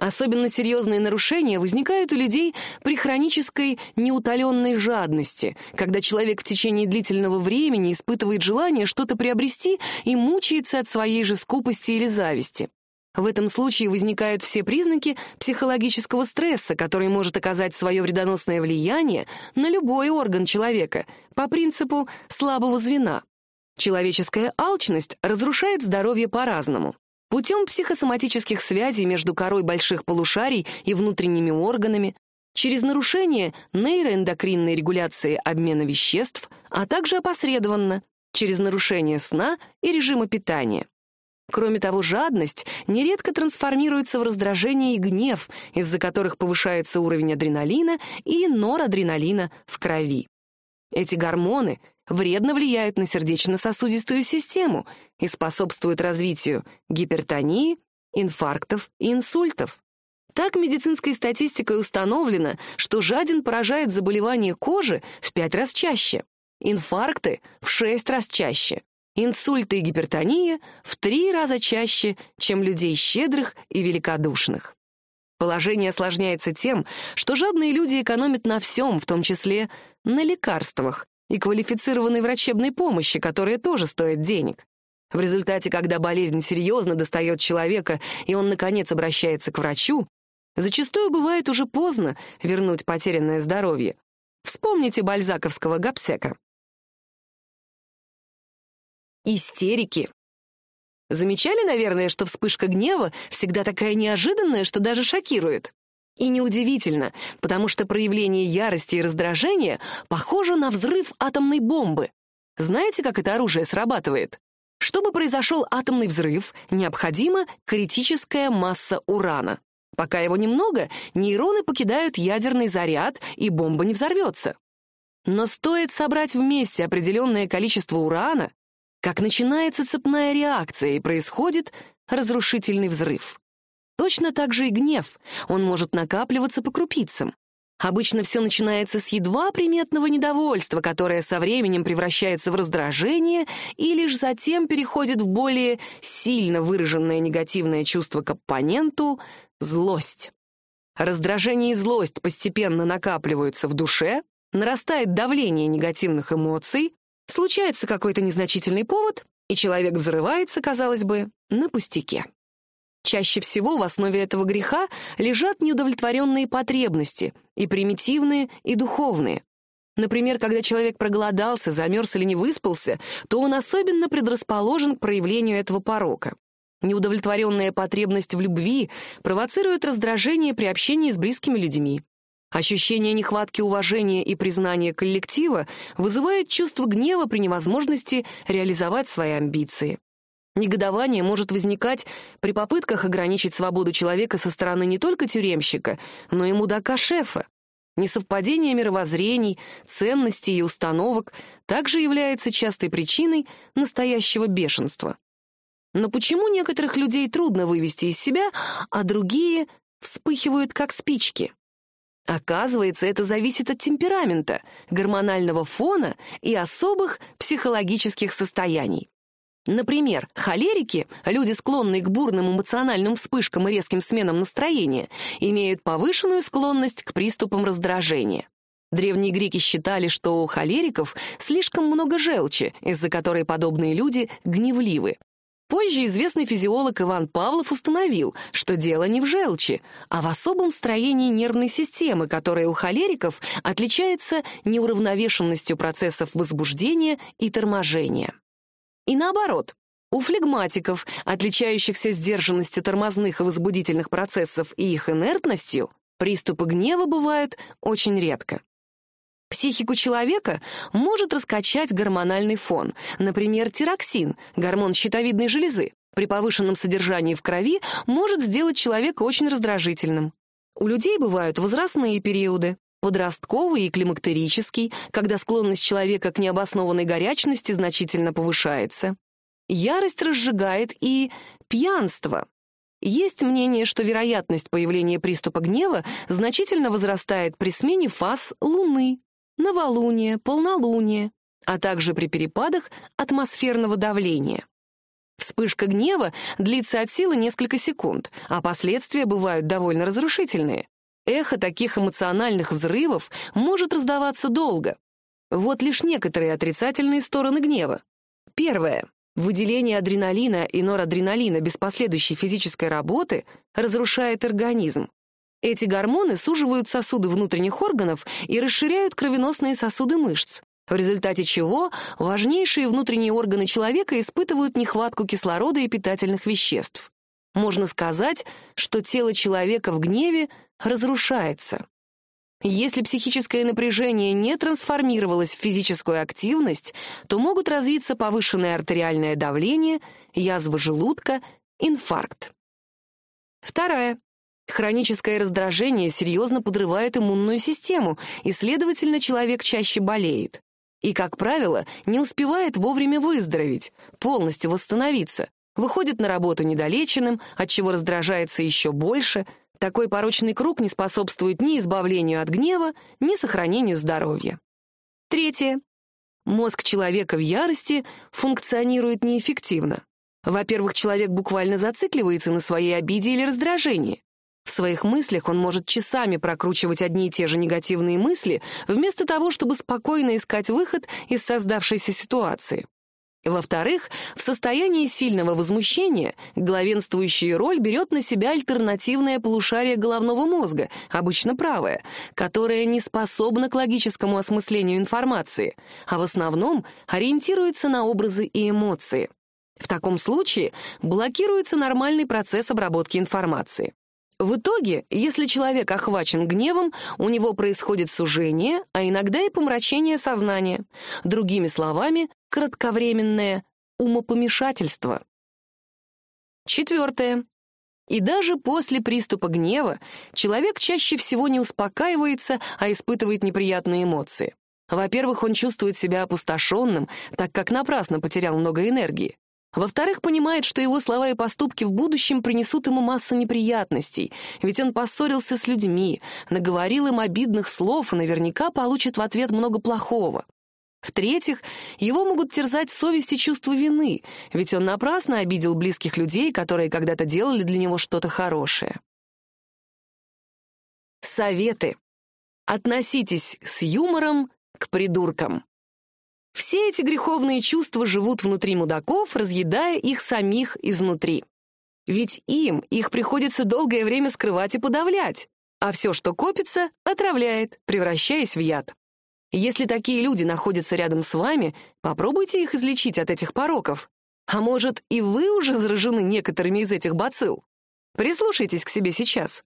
Особенно серьезные нарушения возникают у людей при хронической неутоленной жадности, когда человек в течение длительного времени испытывает желание что-то приобрести и мучается от своей же скупости или зависти. В этом случае возникают все признаки психологического стресса, который может оказать свое вредоносное влияние на любой орган человека по принципу слабого звена. Человеческая алчность разрушает здоровье по-разному. Путем психосоматических связей между корой больших полушарий и внутренними органами, через нарушение нейроэндокринной регуляции обмена веществ, а также опосредованно, через нарушение сна и режима питания. Кроме того, жадность нередко трансформируется в раздражение и гнев, из-за которых повышается уровень адреналина и норадреналина в крови. Эти гормоны вредно влияют на сердечно-сосудистую систему и способствуют развитию гипертонии, инфарктов и инсультов. Так медицинской статистикой установлено, что жадин поражает заболевания кожи в пять раз чаще, инфаркты в шесть раз чаще, инсульты и гипертония в три раза чаще, чем людей щедрых и великодушных. Положение осложняется тем, что жадные люди экономят на всем, в том числе на лекарствах, и квалифицированной врачебной помощи, которая тоже стоит денег. В результате, когда болезнь серьезно достает человека, и он, наконец, обращается к врачу, зачастую бывает уже поздно вернуть потерянное здоровье. Вспомните бальзаковского гапсека. Истерики. Замечали, наверное, что вспышка гнева всегда такая неожиданная, что даже шокирует? И неудивительно, потому что проявление ярости и раздражения похоже на взрыв атомной бомбы. Знаете, как это оружие срабатывает? Чтобы произошел атомный взрыв, необходима критическая масса урана. Пока его немного, нейроны покидают ядерный заряд, и бомба не взорвется. Но стоит собрать вместе определенное количество урана, как начинается цепная реакция и происходит разрушительный взрыв. Точно так же и гнев. Он может накапливаться по крупицам. Обычно все начинается с едва приметного недовольства, которое со временем превращается в раздражение и лишь затем переходит в более сильно выраженное негативное чувство к оппоненту — злость. Раздражение и злость постепенно накапливаются в душе, нарастает давление негативных эмоций, случается какой-то незначительный повод, и человек взрывается, казалось бы, на пустяке. Чаще всего в основе этого греха лежат неудовлетворенные потребности, и примитивные, и духовные. Например, когда человек проголодался, замерз или не выспался, то он особенно предрасположен к проявлению этого порока. Неудовлетворенная потребность в любви провоцирует раздражение при общении с близкими людьми. Ощущение нехватки уважения и признания коллектива вызывает чувство гнева при невозможности реализовать свои амбиции. Негодование может возникать при попытках ограничить свободу человека со стороны не только тюремщика, но и мудака-шефа. Несовпадение мировоззрений, ценностей и установок также является частой причиной настоящего бешенства. Но почему некоторых людей трудно вывести из себя, а другие вспыхивают как спички? Оказывается, это зависит от темперамента, гормонального фона и особых психологических состояний. Например, холерики, люди, склонные к бурным эмоциональным вспышкам и резким сменам настроения, имеют повышенную склонность к приступам раздражения. Древние греки считали, что у холериков слишком много желчи, из-за которой подобные люди гневливы. Позже известный физиолог Иван Павлов установил, что дело не в желчи, а в особом строении нервной системы, которая у холериков отличается неуравновешенностью процессов возбуждения и торможения. И наоборот, у флегматиков, отличающихся сдержанностью тормозных и возбудительных процессов и их инертностью, приступы гнева бывают очень редко. Психику человека может раскачать гормональный фон, например, тироксин, гормон щитовидной железы, при повышенном содержании в крови может сделать человека очень раздражительным. У людей бывают возрастные периоды, подростковый и климактерический, когда склонность человека к необоснованной горячности значительно повышается. Ярость разжигает и пьянство. Есть мнение, что вероятность появления приступа гнева значительно возрастает при смене фаз Луны, новолуния, полнолуния, а также при перепадах атмосферного давления. Вспышка гнева длится от силы несколько секунд, а последствия бывают довольно разрушительные. Эхо таких эмоциональных взрывов может раздаваться долго. Вот лишь некоторые отрицательные стороны гнева. Первое. Выделение адреналина и норадреналина без последующей физической работы разрушает организм. Эти гормоны суживают сосуды внутренних органов и расширяют кровеносные сосуды мышц, в результате чего важнейшие внутренние органы человека испытывают нехватку кислорода и питательных веществ. Можно сказать, что тело человека в гневе разрушается. Если психическое напряжение не трансформировалось в физическую активность, то могут развиться повышенное артериальное давление, язва желудка, инфаркт. Вторая. Хроническое раздражение серьезно подрывает иммунную систему, и, следовательно, человек чаще болеет. И, как правило, не успевает вовремя выздороветь, полностью восстановиться, выходит на работу недолеченным, отчего раздражается еще больше. Такой порочный круг не способствует ни избавлению от гнева, ни сохранению здоровья. Третье. Мозг человека в ярости функционирует неэффективно. Во-первых, человек буквально зацикливается на своей обиде или раздражении. В своих мыслях он может часами прокручивать одни и те же негативные мысли, вместо того, чтобы спокойно искать выход из создавшейся ситуации. Во-вторых, в состоянии сильного возмущения главенствующую роль берет на себя альтернативное полушарие головного мозга, обычно правое, которое не способно к логическому осмыслению информации, а в основном ориентируется на образы и эмоции. В таком случае блокируется нормальный процесс обработки информации. В итоге, если человек охвачен гневом, у него происходит сужение, а иногда и помрачение сознания. Другими словами, кратковременное умопомешательство. Четвертое. И даже после приступа гнева человек чаще всего не успокаивается, а испытывает неприятные эмоции. Во-первых, он чувствует себя опустошенным, так как напрасно потерял много энергии. Во-вторых, понимает, что его слова и поступки в будущем принесут ему массу неприятностей, ведь он поссорился с людьми, наговорил им обидных слов и наверняка получит в ответ много плохого. В-третьих, его могут терзать совесть и чувство вины, ведь он напрасно обидел близких людей, которые когда-то делали для него что-то хорошее. Советы. Относитесь с юмором к придуркам. Все эти греховные чувства живут внутри мудаков, разъедая их самих изнутри. Ведь им их приходится долгое время скрывать и подавлять, а все, что копится, отравляет, превращаясь в яд. Если такие люди находятся рядом с вами, попробуйте их излечить от этих пороков. А может, и вы уже заражены некоторыми из этих бацилл? Прислушайтесь к себе сейчас.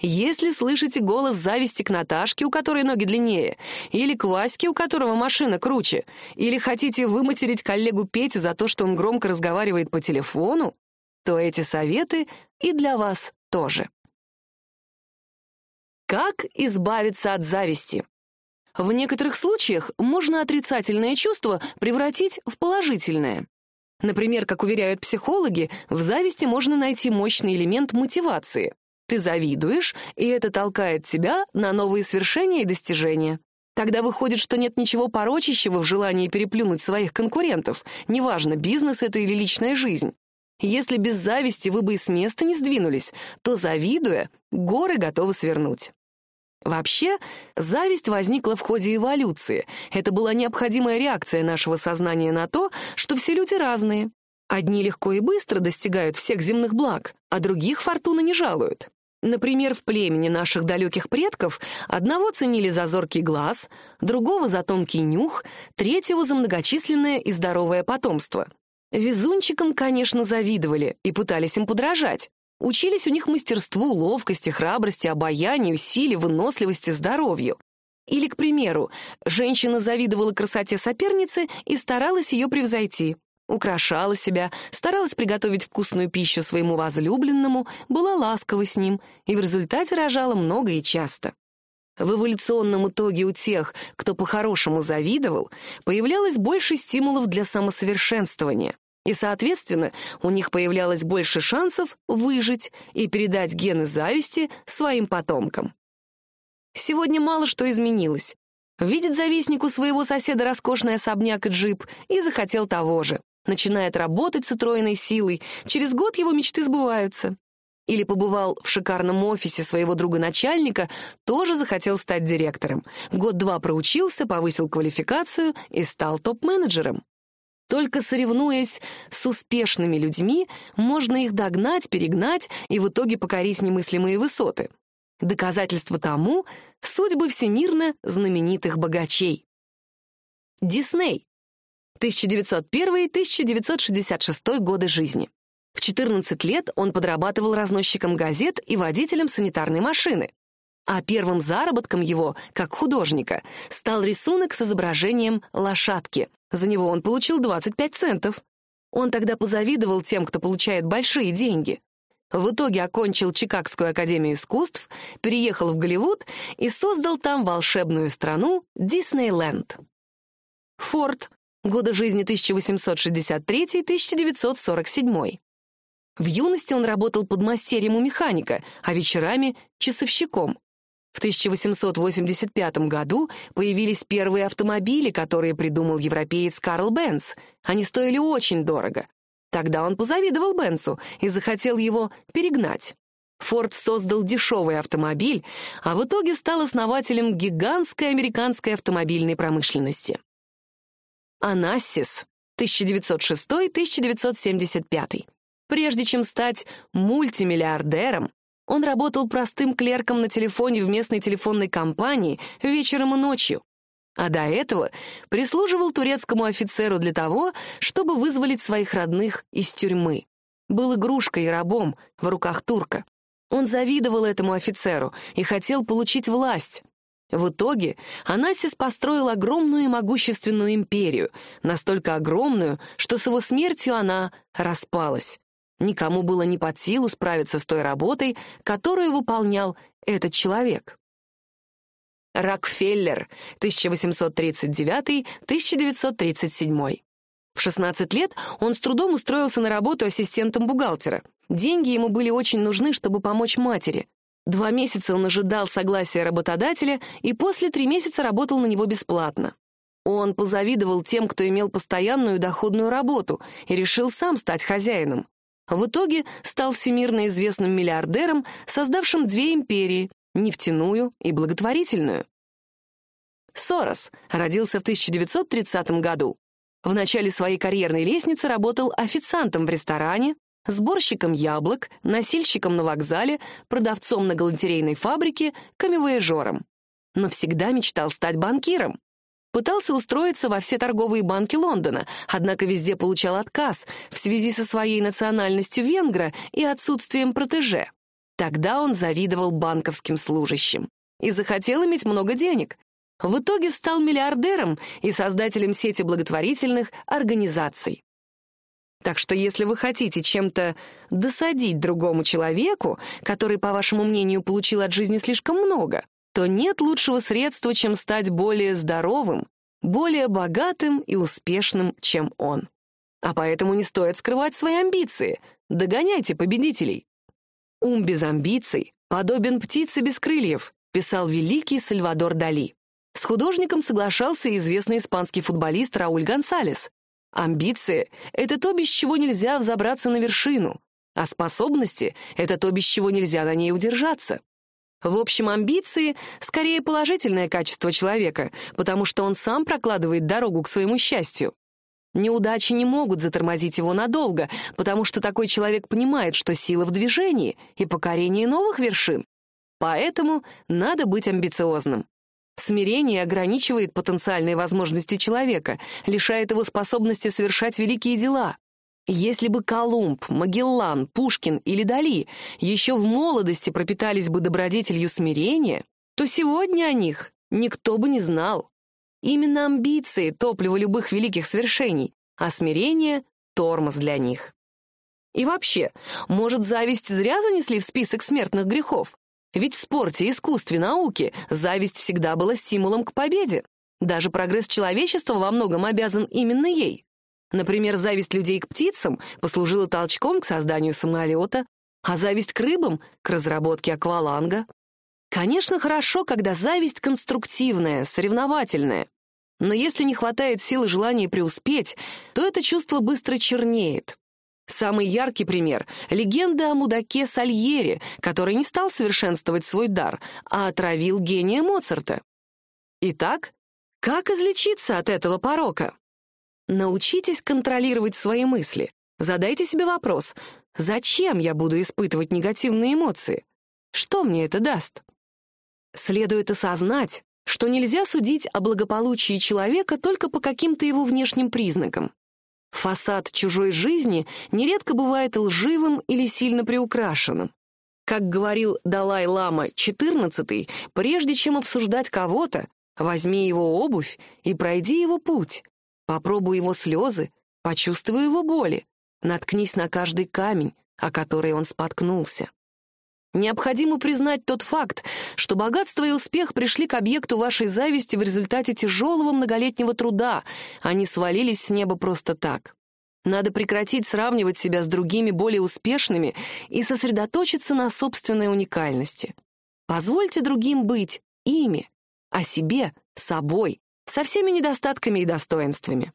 Если слышите голос зависти к Наташке, у которой ноги длиннее, или к Ваське, у которого машина круче, или хотите выматерить коллегу Петю за то, что он громко разговаривает по телефону, то эти советы и для вас тоже. Как избавиться от зависти? В некоторых случаях можно отрицательное чувство превратить в положительное. Например, как уверяют психологи, в зависти можно найти мощный элемент мотивации. Ты завидуешь, и это толкает тебя на новые свершения и достижения. Тогда выходит, что нет ничего порочащего в желании переплюнуть своих конкурентов, неважно, бизнес это или личная жизнь. Если без зависти вы бы и с места не сдвинулись, то, завидуя, горы готовы свернуть. Вообще, зависть возникла в ходе эволюции. Это была необходимая реакция нашего сознания на то, что все люди разные. Одни легко и быстро достигают всех земных благ, а других фортуна не жалуют. Например, в племени наших далеких предков одного ценили за зоркий глаз, другого за тонкий нюх, третьего за многочисленное и здоровое потомство. Везунчикам, конечно, завидовали и пытались им подражать. Учились у них мастерству, ловкости, храбрости, обаянию, силе, выносливости, здоровью. Или, к примеру, женщина завидовала красоте соперницы и старалась ее превзойти. Украшала себя, старалась приготовить вкусную пищу своему возлюбленному, была ласкова с ним и в результате рожала много и часто. В эволюционном итоге у тех, кто по-хорошему завидовал, появлялось больше стимулов для самосовершенствования. И, соответственно, у них появлялось больше шансов выжить и передать гены зависти своим потомкам. Сегодня мало что изменилось. Видит завистник у своего соседа роскошный особняк и джип и захотел того же. Начинает работать с утроенной силой, через год его мечты сбываются. Или побывал в шикарном офисе своего друга-начальника, тоже захотел стать директором. Год-два проучился, повысил квалификацию и стал топ-менеджером. Только соревнуясь с успешными людьми, можно их догнать, перегнать и в итоге покорить немыслимые высоты. Доказательство тому — судьбы всемирно знаменитых богачей. Дисней. 1901-1966 годы жизни. В 14 лет он подрабатывал разносчиком газет и водителем санитарной машины. А первым заработком его, как художника, стал рисунок с изображением лошадки. За него он получил 25 центов. Он тогда позавидовал тем, кто получает большие деньги. В итоге окончил Чикагскую академию искусств, переехал в Голливуд и создал там волшебную страну Диснейленд. Форд. Годы жизни 1863-1947. В юности он работал подмастерьем у механика, а вечерами — часовщиком. В 1885 году появились первые автомобили, которые придумал европеец Карл Бенц. Они стоили очень дорого. Тогда он позавидовал Бенцу и захотел его перегнать. Форд создал дешевый автомобиль, а в итоге стал основателем гигантской американской автомобильной промышленности. Анассис, 1906-1975. Прежде чем стать мультимиллиардером, он работал простым клерком на телефоне в местной телефонной компании вечером и ночью. А до этого прислуживал турецкому офицеру для того, чтобы вызволить своих родных из тюрьмы. Был игрушкой и рабом в руках турка. Он завидовал этому офицеру и хотел получить власть. В итоге Анасис построил огромную и могущественную империю, настолько огромную, что с его смертью она распалась. Никому было не под силу справиться с той работой, которую выполнял этот человек. Рокфеллер, 1839-1937. В 16 лет он с трудом устроился на работу ассистентом бухгалтера. Деньги ему были очень нужны, чтобы помочь матери. Два месяца он ожидал согласия работодателя и после три месяца работал на него бесплатно. Он позавидовал тем, кто имел постоянную доходную работу, и решил сам стать хозяином. В итоге стал всемирно известным миллиардером, создавшим две империи — нефтяную и благотворительную. Сорос родился в 1930 году. В начале своей карьерной лестницы работал официантом в ресторане, сборщиком яблок, носильщиком на вокзале, продавцом на галантерейной фабрике, камевояжером. Но всегда мечтал стать банкиром. Пытался устроиться во все торговые банки Лондона, однако везде получал отказ в связи со своей национальностью венгра и отсутствием протеже. Тогда он завидовал банковским служащим и захотел иметь много денег. В итоге стал миллиардером и создателем сети благотворительных организаций. Так что если вы хотите чем-то досадить другому человеку, который, по вашему мнению, получил от жизни слишком много, то нет лучшего средства, чем стать более здоровым, более богатым и успешным, чем он. А поэтому не стоит скрывать свои амбиции. Догоняйте победителей. «Ум без амбиций подобен птице без крыльев», писал великий Сальвадор Дали. С художником соглашался известный испанский футболист Рауль Гонсалес. Амбиции — это то, без чего нельзя взобраться на вершину, а способности — это то, без чего нельзя на ней удержаться. В общем, амбиции — скорее положительное качество человека, потому что он сам прокладывает дорогу к своему счастью. Неудачи не могут затормозить его надолго, потому что такой человек понимает, что сила в движении и покорении новых вершин. Поэтому надо быть амбициозным. Смирение ограничивает потенциальные возможности человека, лишает его способности совершать великие дела. Если бы Колумб, Магеллан, Пушкин или Дали еще в молодости пропитались бы добродетелью смирения, то сегодня о них никто бы не знал. Именно амбиции — топливо любых великих свершений, а смирение — тормоз для них. И вообще, может, зависть зря занесли в список смертных грехов? Ведь в спорте, искусстве, науке зависть всегда была стимулом к победе. Даже прогресс человечества во многом обязан именно ей. Например, зависть людей к птицам послужила толчком к созданию самолета, а зависть к рыбам — к разработке акваланга. Конечно, хорошо, когда зависть конструктивная, соревновательная. Но если не хватает силы желания преуспеть, то это чувство быстро чернеет. Самый яркий пример — легенда о мудаке Сальере, который не стал совершенствовать свой дар, а отравил гения Моцарта. Итак, как излечиться от этого порока? Научитесь контролировать свои мысли. Задайте себе вопрос, зачем я буду испытывать негативные эмоции? Что мне это даст? Следует осознать, что нельзя судить о благополучии человека только по каким-то его внешним признакам. Фасад чужой жизни нередко бывает лживым или сильно приукрашенным. Как говорил Далай-лама XIV, прежде чем обсуждать кого-то, возьми его обувь и пройди его путь. Попробуй его слезы, почувствуй его боли, наткнись на каждый камень, о который он споткнулся. Необходимо признать тот факт, что богатство и успех пришли к объекту вашей зависти в результате тяжелого многолетнего труда, не свалились с неба просто так. Надо прекратить сравнивать себя с другими более успешными и сосредоточиться на собственной уникальности. Позвольте другим быть ими, а себе — собой со всеми недостатками и достоинствами.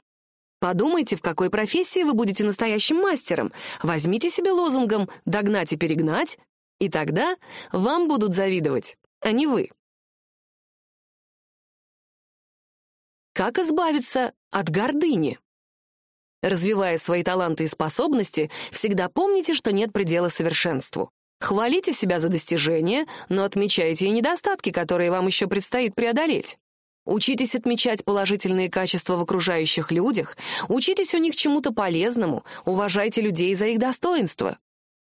Подумайте, в какой профессии вы будете настоящим мастером. Возьмите себе лозунгом «догнать и перегнать», и тогда вам будут завидовать, а не вы. Как избавиться от гордыни? Развивая свои таланты и способности, всегда помните, что нет предела совершенству. Хвалите себя за достижения, но отмечайте и недостатки, которые вам еще предстоит преодолеть. Учитесь отмечать положительные качества в окружающих людях, учитесь у них чему-то полезному, уважайте людей за их достоинства.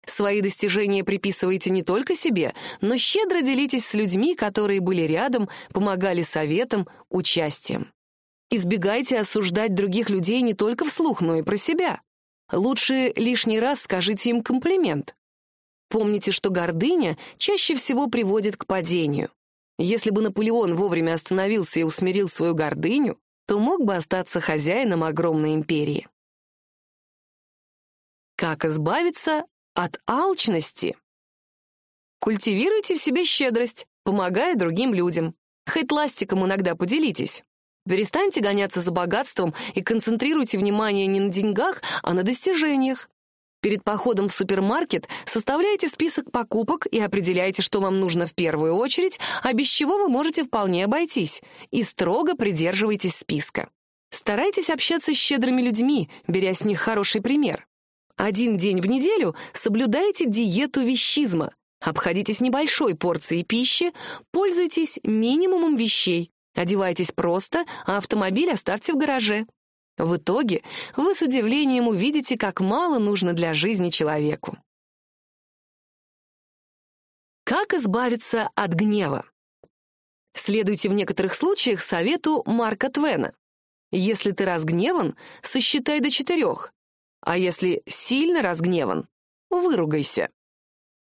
Свои достижения приписывайте не только себе, но щедро делитесь с людьми, которые были рядом, помогали советом, участием. Избегайте осуждать других людей не только вслух, но и про себя. Лучше лишний раз скажите им комплимент. Помните, что гордыня чаще всего приводит к падению. Если бы Наполеон вовремя остановился и усмирил свою гордыню, то мог бы остаться хозяином огромной империи. Как избавиться от алчности? Культивируйте в себе щедрость, помогая другим людям. Хоть ластиком иногда поделитесь. Перестаньте гоняться за богатством и концентрируйте внимание не на деньгах, а на достижениях. Перед походом в супермаркет составляйте список покупок и определяйте, что вам нужно в первую очередь, а без чего вы можете вполне обойтись, и строго придерживайтесь списка. Старайтесь общаться с щедрыми людьми, беря с них хороший пример. Один день в неделю соблюдайте диету вещизма. Обходитесь небольшой порцией пищи, пользуйтесь минимумом вещей, одевайтесь просто, а автомобиль оставьте в гараже. В итоге вы с удивлением увидите, как мало нужно для жизни человеку. Как избавиться от гнева? Следуйте в некоторых случаях совету Марка Твена. Если ты разгневан, сосчитай до четырех, а если сильно разгневан, выругайся.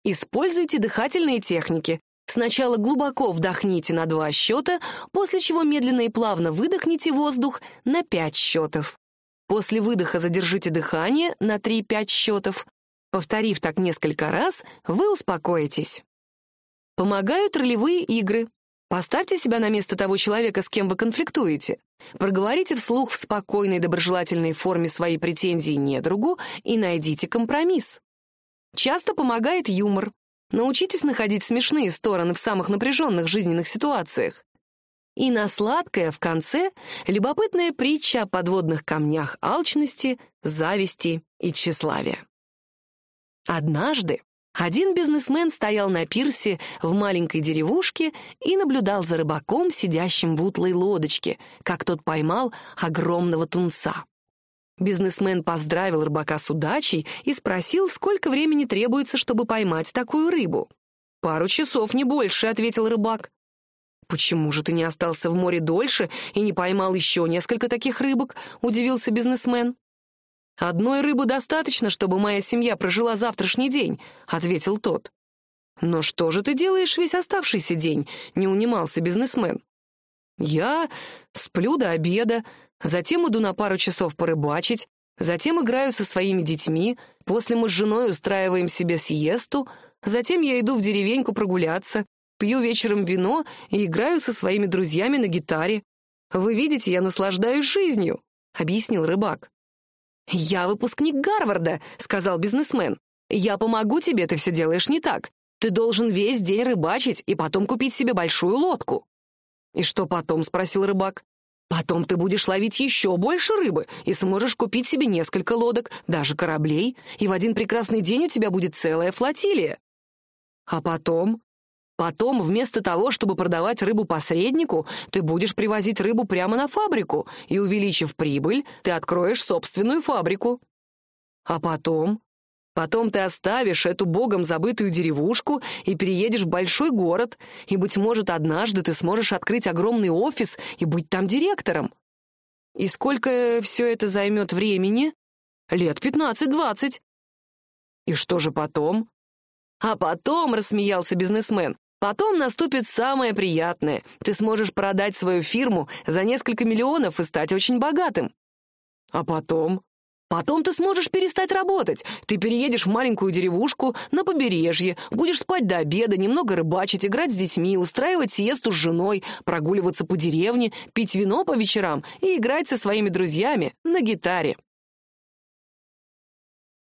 Используйте дыхательные техники. Сначала глубоко вдохните на два счета, после чего медленно и плавно выдохните воздух на пять счетов. После выдоха задержите дыхание на 3-5 счетов. Повторив так несколько раз, вы успокоитесь. Помогают ролевые игры. Поставьте себя на место того человека, с кем вы конфликтуете. Проговорите вслух в спокойной доброжелательной форме свои претензии недругу и найдите компромисс. Часто помогает юмор. Научитесь находить смешные стороны в самых напряженных жизненных ситуациях. И на сладкое в конце любопытная притча о подводных камнях алчности, зависти и тщеславия. Однажды один бизнесмен стоял на пирсе в маленькой деревушке и наблюдал за рыбаком, сидящим в утлой лодочке, как тот поймал огромного тунца. Бизнесмен поздравил рыбака с удачей и спросил, сколько времени требуется, чтобы поймать такую рыбу. «Пару часов, не больше», — ответил рыбак. «Почему же ты не остался в море дольше и не поймал еще несколько таких рыбок?» — удивился бизнесмен. «Одной рыбы достаточно, чтобы моя семья прожила завтрашний день», — ответил тот. «Но что же ты делаешь весь оставшийся день?» — не унимался бизнесмен. «Я сплю до обеда, затем иду на пару часов порыбачить, затем играю со своими детьми, после мы с женой устраиваем себе сиесту, затем я иду в деревеньку прогуляться, пью вечером вино и играю со своими друзьями на гитаре. Вы видите, я наслаждаюсь жизнью», — объяснил рыбак. «Я выпускник Гарварда», — сказал бизнесмен. «Я помогу тебе, ты все делаешь не так. Ты должен весь день рыбачить и потом купить себе большую лодку». «И что потом?» — спросил рыбак. «Потом ты будешь ловить еще больше рыбы и сможешь купить себе несколько лодок, даже кораблей, и в один прекрасный день у тебя будет целая флотилия». «А потом?» Потом, вместо того, чтобы продавать рыбу посреднику, ты будешь привозить рыбу прямо на фабрику, и, увеличив прибыль, ты откроешь собственную фабрику. А потом? Потом ты оставишь эту богом забытую деревушку и переедешь в большой город, и, быть может, однажды ты сможешь открыть огромный офис и быть там директором. И сколько все это займет времени? Лет пятнадцать-двадцать. И что же потом? А потом, рассмеялся бизнесмен, Потом наступит самое приятное. Ты сможешь продать свою фирму за несколько миллионов и стать очень богатым. А потом? Потом ты сможешь перестать работать. Ты переедешь в маленькую деревушку на побережье, будешь спать до обеда, немного рыбачить, играть с детьми, устраивать сиесту с женой, прогуливаться по деревне, пить вино по вечерам и играть со своими друзьями на гитаре.